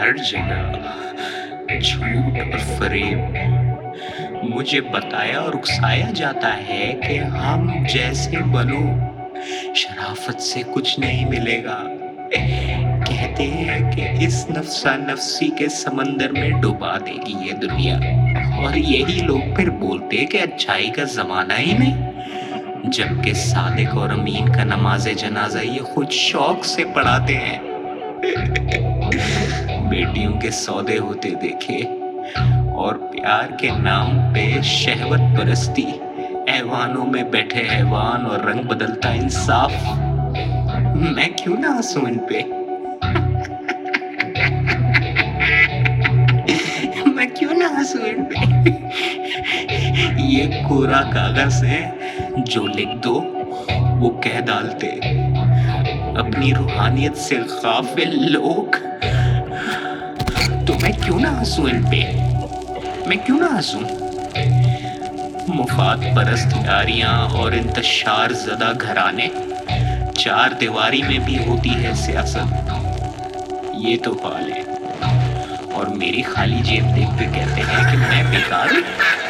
ہر جگہ جھوٹ اور فریب مجھے بتایا اور اکسایا جاتا ہے کہ ہم جیسے بنو شرافت سے کچھ نہیں ملے گا۔ کہتے ہیں کہ اس نفسا نفسی کے سمندر میں ڈوبا دے گی یہ دنیا۔ اور یہی لوگ پھر بولتے کہ اچھائی کا زمانہ ہی نہیں، جبکہ صادق اور امین کا نماز جنازہ یہ خود شوق سے پڑھاتے ہیں۔ بیٹیوں کے سودے ہوتے دیکھے اور پیار کے نام پہ شہوت پرستی، ایوانوں میں بیٹھے ایوان اور رنگ بدلتا انصاف۔ میں کیوں نہ ہنسوں ان پہ؟ میں کیوں نہ ہنسوں ان پہ؟ یہ کورا کاغذ ہے جو لکھ دو، وہ کہہ ڈالتے، اپنی روحانیت سے غافل لوگ۔ تو میں کیوں نہ ہنسوں ان پہ میں کیوں نہ ہنسوں مفاد پرست یاریاں اور انتشار زدہ گھرانے چار دیواری میں بھی ہوتی ہے سیاست یہ تو حال ہے اور میری خالی جیب دیکھ کے کہتے ہیں کہ میں بیکار ہوں